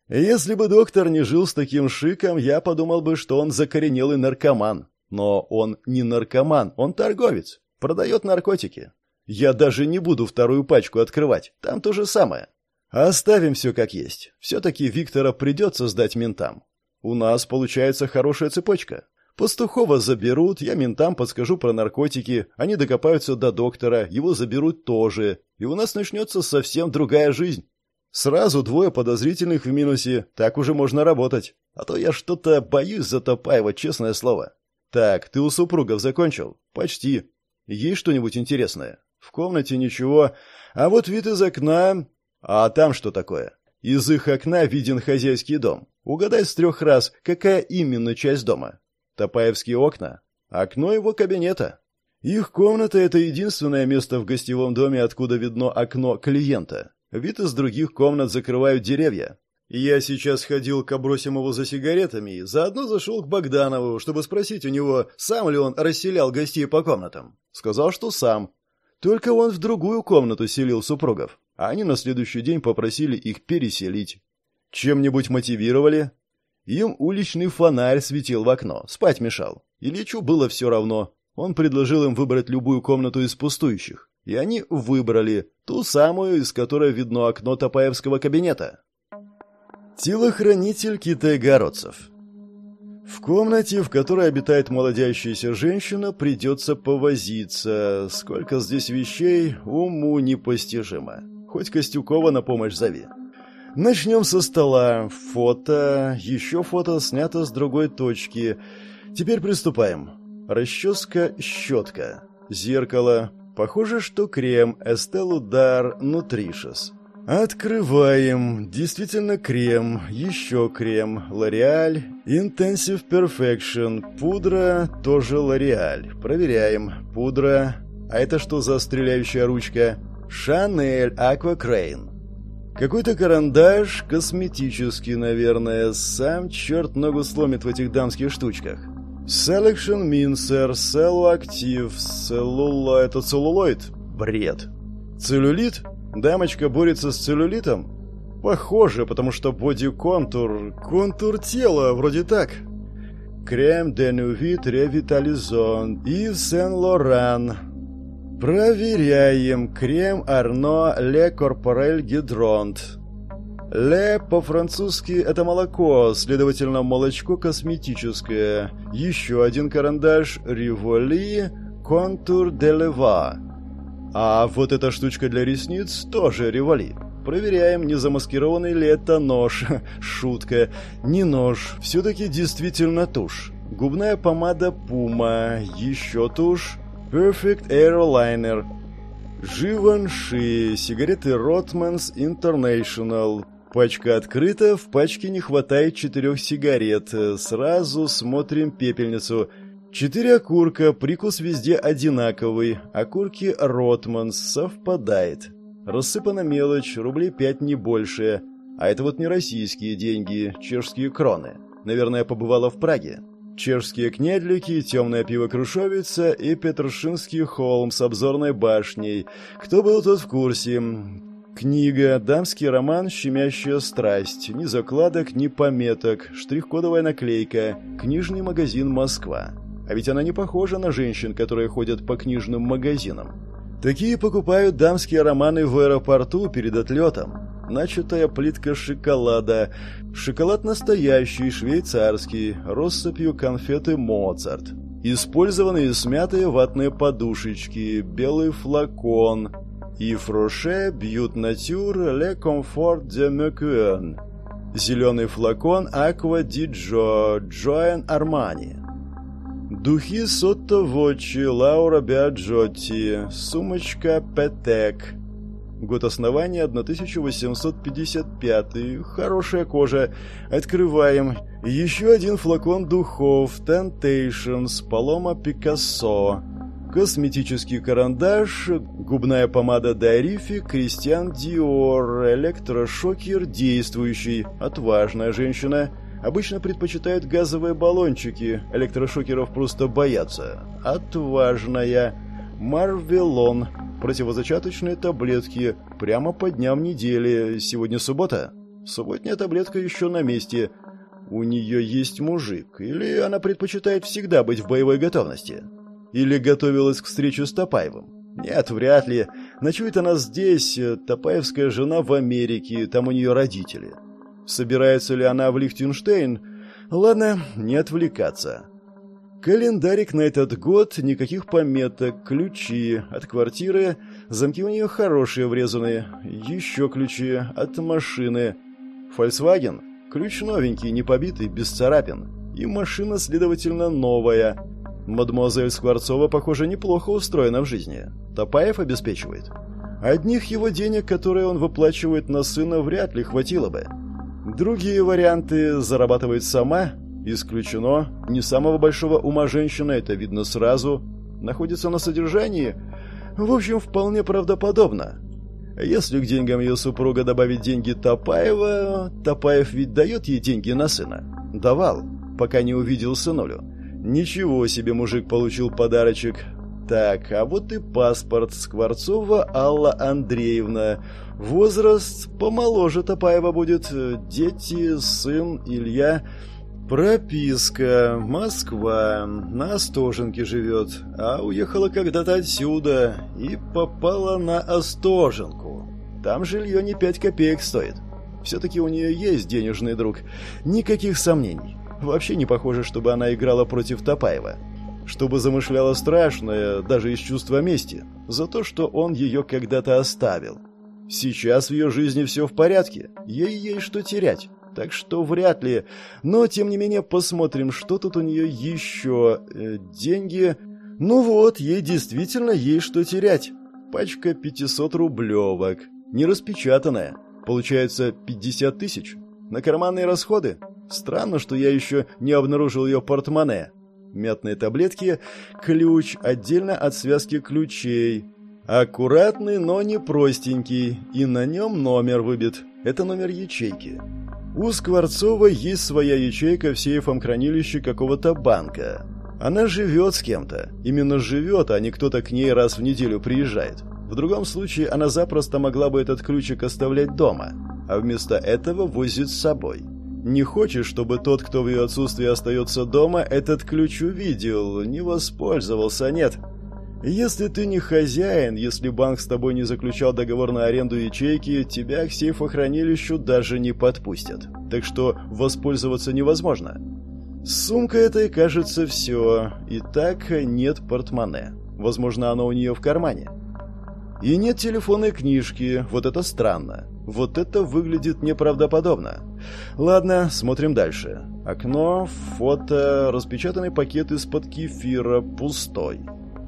Если бы доктор не жил с таким шиком, я подумал бы, что он закоренелый наркоман. Но он не наркоман, он торговец, продает наркотики. Я даже не буду вторую пачку открывать, там то же самое. Оставим все как есть. Все-таки Виктора придется сдать ментам. У нас получается хорошая цепочка. Пастухова заберут, я ментам подскажу про наркотики, они докопаются до доктора, его заберут тоже, и у нас начнется совсем другая жизнь. Сразу двое подозрительных в минусе, так уже можно работать. А то я что-то боюсь за Топаева, честное слово. Так, ты у супругов закончил? Почти. Есть что-нибудь интересное? В комнате ничего. А вот вид из окна... А там что такое? Из их окна виден хозяйский дом. Угадай с трех раз, какая именно часть дома? Топаевские окна? Окно его кабинета. Их комната — это единственное место в гостевом доме, откуда видно окно клиента. Вид из других комнат закрывают деревья. Я сейчас ходил к Абросимову за сигаретами и заодно зашел к Богданову, чтобы спросить у него, сам ли он расселял гостей по комнатам. Сказал, что сам. Только он в другую комнату селил супругов, а они на следующий день попросили их переселить. Чем-нибудь мотивировали? Им уличный фонарь светил в окно, спать мешал. Ильичу было все равно. Он предложил им выбрать любую комнату из пустующих. И они выбрали ту самую, из которой видно окно Топаевского кабинета. Телохранитель китайгородцев. В комнате, в которой обитает молодящаяся женщина, придется повозиться. Сколько здесь вещей, уму непостижимо. Хоть Костюкова на помощь зови. Начнем со стола. Фото. Еще фото снято с другой точки. Теперь приступаем. Расческа, щетка. Зеркало. Похоже, что крем Estelle Nutritious. Открываем. Действительно крем. Еще крем. L'Oreal. Intensive Perfection. Пудра. Тоже L'Oreal. Проверяем. Пудра. А это что за стреляющая ручка? Chanel Aqua Crane. Какой-то карандаш, косметический, наверное. Сам черт ногу сломит в этих дамских штучках. Selection Mincer, Celluactive, Cellulo... Это целлулоид? Бред. Целлюлит? Дамочка борется с целлюлитом? Похоже, потому что боди-контур... Контур тела, вроде так. Крем де Нувит Ревитализон и Сен-Лоран. Проверяем. Крем Арно Ле Корпорель Гидронт. Ле по-французски это молоко, следовательно, молочко косметическое. Еще один карандаш Риволи Контур де Лева. А вот эта штучка для ресниц тоже Риволи. Проверяем, не замаскированный ли это нож. Шутка. Не нож, все-таки действительно тушь. Губная помада Пума. Еще тушь. Perfect Airliner, Живанши, сигареты Rotmans International. Пачка открыта, в пачке не хватает четырех сигарет. Сразу смотрим пепельницу. Четыре окурка, прикус везде одинаковый. Окурки Ротманс совпадает. Рассыпана мелочь, рублей пять не больше. А это вот не российские деньги, чешские кроны. Наверное, побывала в Праге. Чешские кнедлики, темное пиво Крушовица и Петрушинский холм с обзорной башней. Кто был тот в курсе? Книга, дамский роман «Щемящая страсть». Ни закладок, ни пометок. Штрих-кодовая наклейка. Книжный магазин «Москва». А ведь она не похожа на женщин, которые ходят по книжным магазинам. Такие покупают дамские романы в аэропорту перед отлетом. Начатая плитка шоколада. Шоколад настоящий, швейцарский, россыпью конфеты «Моцарт». Использованные смятые ватные подушечки, белый флакон и фроше «Бьют натюр ле комфорт де мекуэн». Зеленый флакон «Аква ди Джо» Джоэн Армани. Духи Сотто Вочи, Лаура Биаджотти, сумочка Петек. Год основания 1855. Хорошая кожа. Открываем. Еще один флакон духов Temptations Палома Пикассо. Косметический карандаш, губная помада Дайрифи, Кристиан Диор, электрошокер действующий, отважная женщина – обычно предпочитают газовые баллончики, электрошокеров просто боятся. Отважная. Марвелон. Противозачаточные таблетки. Прямо по дням недели. Сегодня суббота. Субботняя таблетка еще на месте. У нее есть мужик. Или она предпочитает всегда быть в боевой готовности. Или готовилась к встрече с Топаевым. Нет, вряд ли. Ночует она здесь. Топаевская жена в Америке. Там у нее родители. Собирается ли она в Лихтенштейн? Ладно, не отвлекаться. Календарик на этот год, никаких пометок, ключи от квартиры, замки у нее хорошие врезанные, еще ключи от машины. Volkswagen, ключ новенький, не побитый, без царапин. И машина, следовательно, новая. Мадемуазель Скворцова, похоже, неплохо устроена в жизни. Топаев обеспечивает. Одних его денег, которые он выплачивает на сына, вряд ли хватило бы. Другие варианты зарабатывает сама, исключено. Не самого большого ума женщина, это видно сразу. Находится на содержании. В общем, вполне правдоподобно. Если к деньгам ее супруга добавить деньги Топаева, Топаев ведь дает ей деньги на сына. Давал, пока не увидел сынулю. Ничего себе мужик получил подарочек. Так, а вот и паспорт Скворцова Алла Андреевна. Возраст помоложе Топаева будет. Дети, сын, Илья. Прописка. Москва. На Остоженке живет. А уехала когда-то отсюда и попала на Остоженку. Там жилье не пять копеек стоит. Все-таки у нее есть денежный друг. Никаких сомнений. Вообще не похоже, чтобы она играла против Топаева. Чтобы замышляла страшное, даже из чувства мести, за то, что он ее когда-то оставил. Сейчас в ее жизни все в порядке, ей есть что терять. Так что вряд ли. Но, тем не менее, посмотрим, что тут у нее еще. Э, деньги... Ну вот, ей действительно есть что терять. Пачка 500 рублевок. Не распечатанная. Получается 50 тысяч. На карманные расходы? Странно, что я еще не обнаружил ее портмоне. Мятные таблетки, ключ отдельно от связки ключей. Аккуратный, но не простенький. И на нем номер выбит. Это номер ячейки. У Скворцова есть своя ячейка в сейфом хранилище какого-то банка. Она живет с кем-то. Именно живет, а не кто-то к ней раз в неделю приезжает. В другом случае она запросто могла бы этот ключик оставлять дома, а вместо этого возит с собой. Не хочешь, чтобы тот, кто в ее отсутствии остается дома, этот ключ увидел, не воспользовался, нет. Если ты не хозяин, если банк с тобой не заключал договор на аренду ячейки, тебя к сейфохранилищу даже не подпустят. Так что воспользоваться невозможно. С сумкой этой, кажется, все. И так нет портмоне. Возможно, оно у нее в кармане. И нет телефонной книжки, вот это странно. Вот это выглядит неправдоподобно. Ладно, смотрим дальше. Окно, фото, распечатанный пакет из-под кефира, пустой.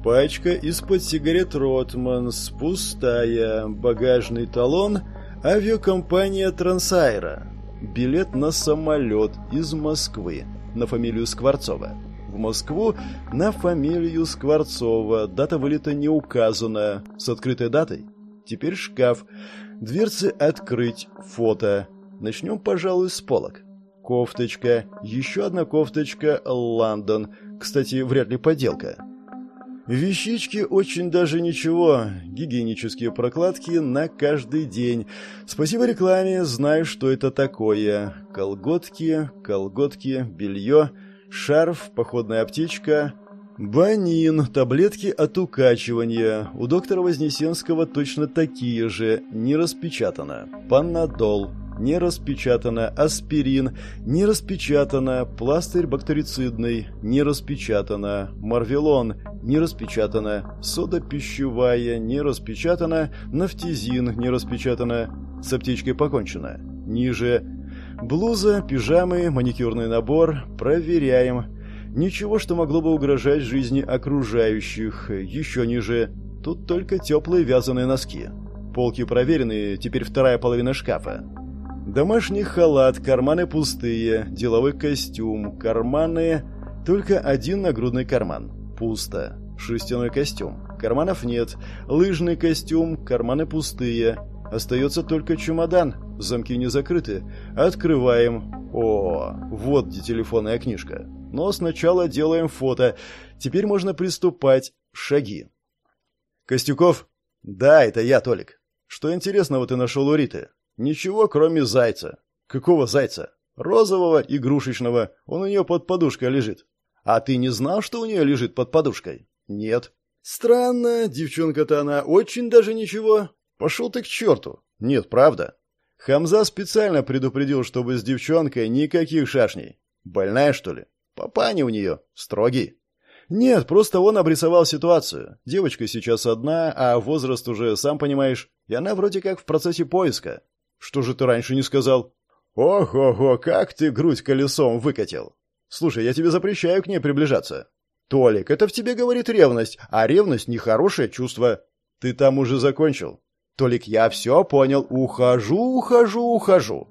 Пачка из-под сигарет Ротманс, пустая. Багажный талон, авиакомпания Трансайра. Билет на самолет из Москвы на фамилию Скворцова Москву на фамилию Скворцова. Дата вылета не указана. С открытой датой? Теперь шкаф. Дверцы открыть. Фото. Начнем, пожалуй, с полок. Кофточка. Еще одна кофточка. Лондон. Кстати, вряд ли подделка. Вещички очень даже ничего. Гигиенические прокладки на каждый день. Спасибо рекламе, знаю, что это такое. Колготки, колготки, белье шарф, походная аптечка, банин, таблетки от укачивания. У доктора Вознесенского точно такие же, не распечатано. Панадол, не распечатано. Аспирин, не распечатано. Пластырь бактерицидный, не распечатано. Марвелон, не распечатано. Сода пищевая, не распечатано. Нафтизин, не распечатано. С аптечкой покончено. Ниже Блуза, пижамы, маникюрный набор. Проверяем. Ничего, что могло бы угрожать жизни окружающих. Еще ниже. Тут только теплые вязаные носки. Полки проверены, теперь вторая половина шкафа. Домашний халат, карманы пустые, деловой костюм, карманы... Только один нагрудный карман. Пусто. Шерстяной костюм. Карманов нет. Лыжный костюм, карманы пустые. Остается только чемодан. Замки не закрыты. Открываем. О, вот где телефонная книжка. Но сначала делаем фото. Теперь можно приступать. Шаги. Костюков? Да, это я, Толик. Что интересного ты нашел у Риты? Ничего, кроме зайца. Какого зайца? Розового, игрушечного. Он у нее под подушкой лежит. А ты не знал, что у нее лежит под подушкой? Нет. Странно, девчонка-то она очень даже ничего. Пошел ты к черту. Нет, правда. Хамза специально предупредил, чтобы с девчонкой никаких шашней. Больная, что ли? Папаня у нее. Строгий. Нет, просто он обрисовал ситуацию. Девочка сейчас одна, а возраст уже, сам понимаешь, и она вроде как в процессе поиска. Что же ты раньше не сказал? Ого-го, как ты грудь колесом выкатил. Слушай, я тебе запрещаю к ней приближаться. Толик, это в тебе говорит ревность, а ревность нехорошее чувство. Ты там уже закончил. Толик, я все понял. Ухожу, ухожу, ухожу.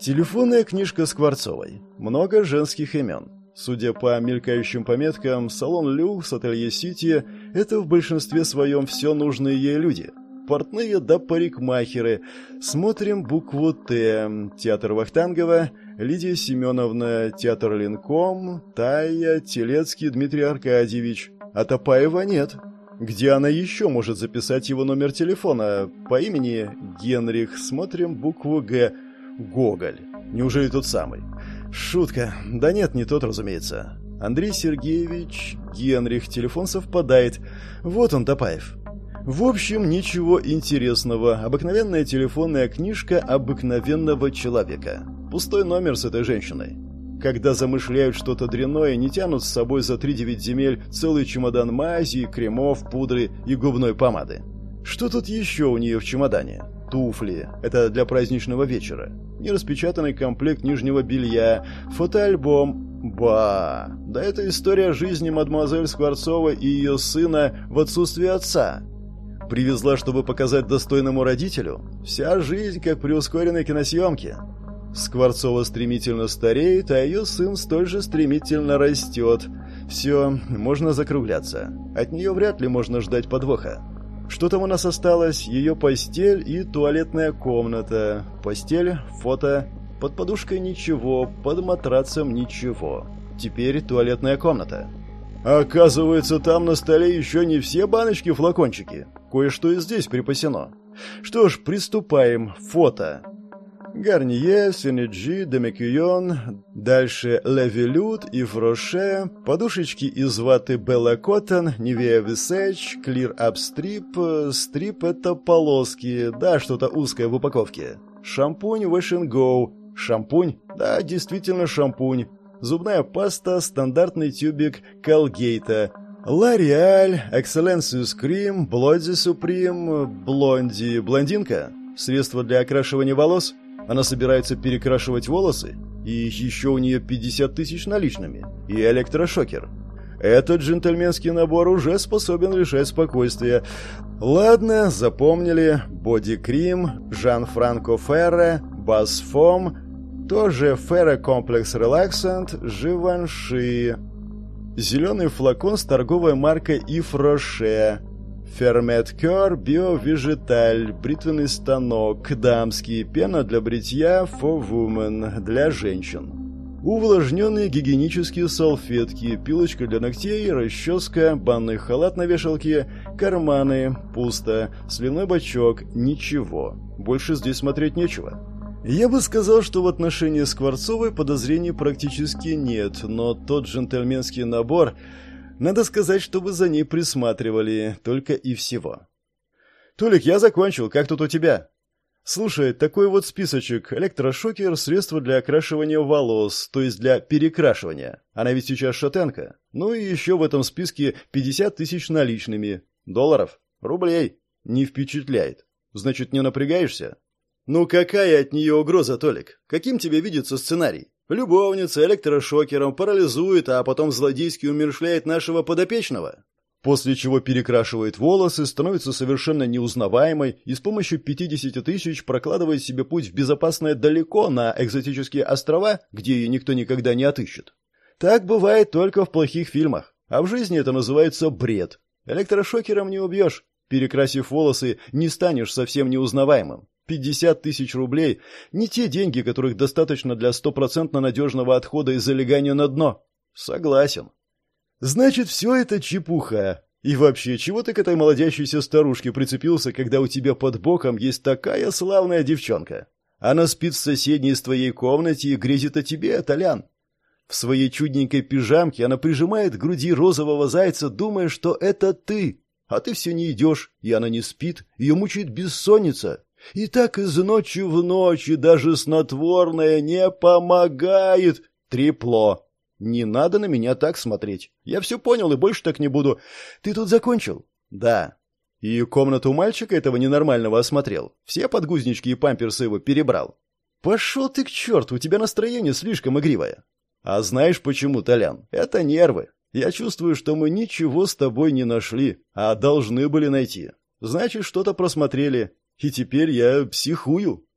Телефонная книжка Скворцовой. Много женских имен. Судя по мелькающим пометкам, салон «Люкс», ателье «Сити» — это в большинстве своем все нужные ей люди. Портные да парикмахеры. Смотрим букву «Т». Театр Вахтангова, Лидия Семеновна, театр Линком, Тая, Телецкий Дмитрий Аркадьевич, а Топаева нет. Где она еще может записать его номер телефона? По имени Генрих. Смотрим букву «Г». Гоголь. Неужели тот самый? Шутка. Да нет, не тот, разумеется. Андрей Сергеевич Генрих. Телефон совпадает. Вот он, Топаев. В общем, ничего интересного. Обыкновенная телефонная книжка обыкновенного человека. Пустой номер с этой женщиной. Когда замышляют что-то дрянное, не тянут с собой за 3-9 земель целый чемодан мази, кремов, пудры и губной помады. Что тут еще у нее в чемодане? Туфли. Это для праздничного вечера. Нераспечатанный комплект нижнего белья. Фотоальбом. Ба! Да это история жизни мадемуазель Скворцова и ее сына в отсутствие отца. Привезла, чтобы показать достойному родителю? Вся жизнь, как при ускоренной киносъемке. Скворцова стремительно стареет, а ее сын столь же стремительно растет. Все, можно закругляться. От нее вряд ли можно ждать подвоха. Что там у нас осталось? Ее постель и туалетная комната. Постель, фото. Под подушкой ничего, под матрацем ничего. Теперь туалетная комната. Оказывается, там на столе еще не все баночки-флакончики. Кое-что и здесь припасено. Что ж, приступаем. Фото. Гарнье, Сенеджи, Демекюйон, дальше Левелют и Фроше, подушечки из ваты Белла Коттон, Нивея Висеч, Клир Абстрип, стрип это полоски, да, что-то узкое в упаковке. Шампунь Wash шампунь, да, действительно шампунь. Зубная паста, стандартный тюбик Колгейта, L'Oreal, Excellencies Cream, Bloody Supreme, Блонди, блондинка, средство для окрашивания волос – она собирается перекрашивать волосы, и еще у нее 50 тысяч наличными, и электрошокер. Этот джентльменский набор уже способен лишать спокойствия. Ладно, запомнили. Боди-крем, Жан-Франко Ферре, Басфом, тоже Ферре Комплекс Релаксант, Живанши. Зеленый флакон с торговой маркой Иф Роше. Фермет-кер, биовежиталь, бритвенный станок, дамский, пена для бритья, for women, для женщин. Увлажненные гигиенические салфетки, пилочка для ногтей, расческа, банный халат на вешалке, карманы, пусто, сливной бачок, ничего. Больше здесь смотреть нечего. Я бы сказал, что в отношении Скворцовой подозрений практически нет, но тот джентльменский набор надо сказать, чтобы за ней присматривали, только и всего. «Толик, я закончил. Как тут у тебя?» «Слушай, такой вот списочек. Электрошокер, средство для окрашивания волос, то есть для перекрашивания. Она ведь сейчас шатенка. Ну и еще в этом списке 50 тысяч наличными. Долларов? Рублей. Не впечатляет. Значит, не напрягаешься?» «Ну какая от нее угроза, Толик? Каким тебе видится сценарий? Любовница электрошокером парализует, а потом злодейски умершляет нашего подопечного. После чего перекрашивает волосы, становится совершенно неузнаваемой и с помощью 50 тысяч прокладывает себе путь в безопасное далеко на экзотические острова, где ее никто никогда не отыщет. Так бывает только в плохих фильмах, а в жизни это называется бред. Электрошокером не убьешь. Перекрасив волосы, не станешь совсем неузнаваемым. 50 тысяч рублей – не те деньги, которых достаточно для стопроцентно надежного отхода и залегания на дно. Согласен. Значит, все это чепуха. И вообще, чего ты к этой молодящейся старушке прицепился, когда у тебя под боком есть такая славная девчонка? Она спит в соседней с твоей комнате и грезит о тебе, Толян. В своей чудненькой пижамке она прижимает к груди розового зайца, думая, что это ты. А ты все не идешь, и она не спит, ее мучает бессонница. И так из ночи в ночь, и даже снотворное не помогает. Трепло. Не надо на меня так смотреть. Я все понял и больше так не буду. Ты тут закончил? Да. И комнату мальчика этого ненормального осмотрел. Все подгузнички и памперсы его перебрал. Пошел ты к черту, у тебя настроение слишком игривое. А знаешь почему, Толян? Это нервы. Я чувствую, что мы ничего с тобой не нашли, а должны были найти. Значит, что-то просмотрели. И теперь я психую.